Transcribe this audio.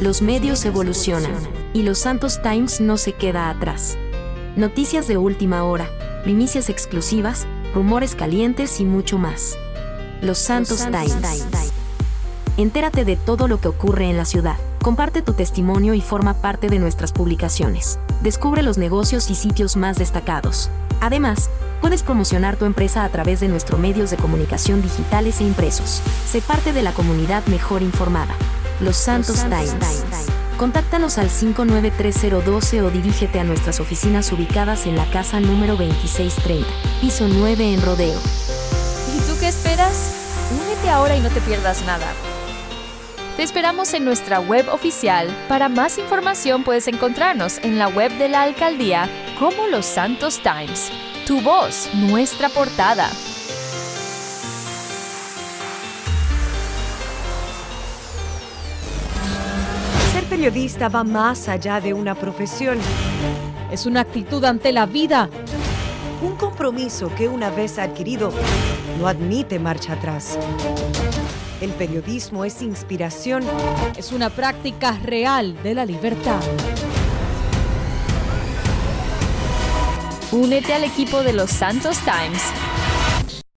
Los medios evolucionan y Los Santos Times no se queda atrás. Noticias de última hora, primicias exclusivas, rumores calientes y mucho más. Los Santos, Times. Entérate de todo lo que ocurre en la ciudad. Comparte tu testimonio y forma parte de nuestras publicaciones. Descubre los negocios y sitios más destacados. Además, puedes promocionar tu empresa a través de nuestros medios de comunicación digitales e impresos. Sé parte de la comunidad mejor informada. Los Santos, Times. Contáctanos al 593012 o dirígete a nuestras oficinas ubicadas en la casa número 2630, piso 9 en Rodeo. ¿Y tú qué esperas? Únete ahora y no te pierdas nada. Te esperamos en nuestra web oficial. Para más información puedes encontrarnos en la web de la alcaldía como Los Santos Times. Tu voz, nuestra portada. Periodista va más allá de una profesión. Es una actitud ante la vida. Un compromiso que una vez adquirido no admite marcha atrás. El periodismo es inspiración. Es una práctica real de la libertad. Únete al equipo de los Santos Times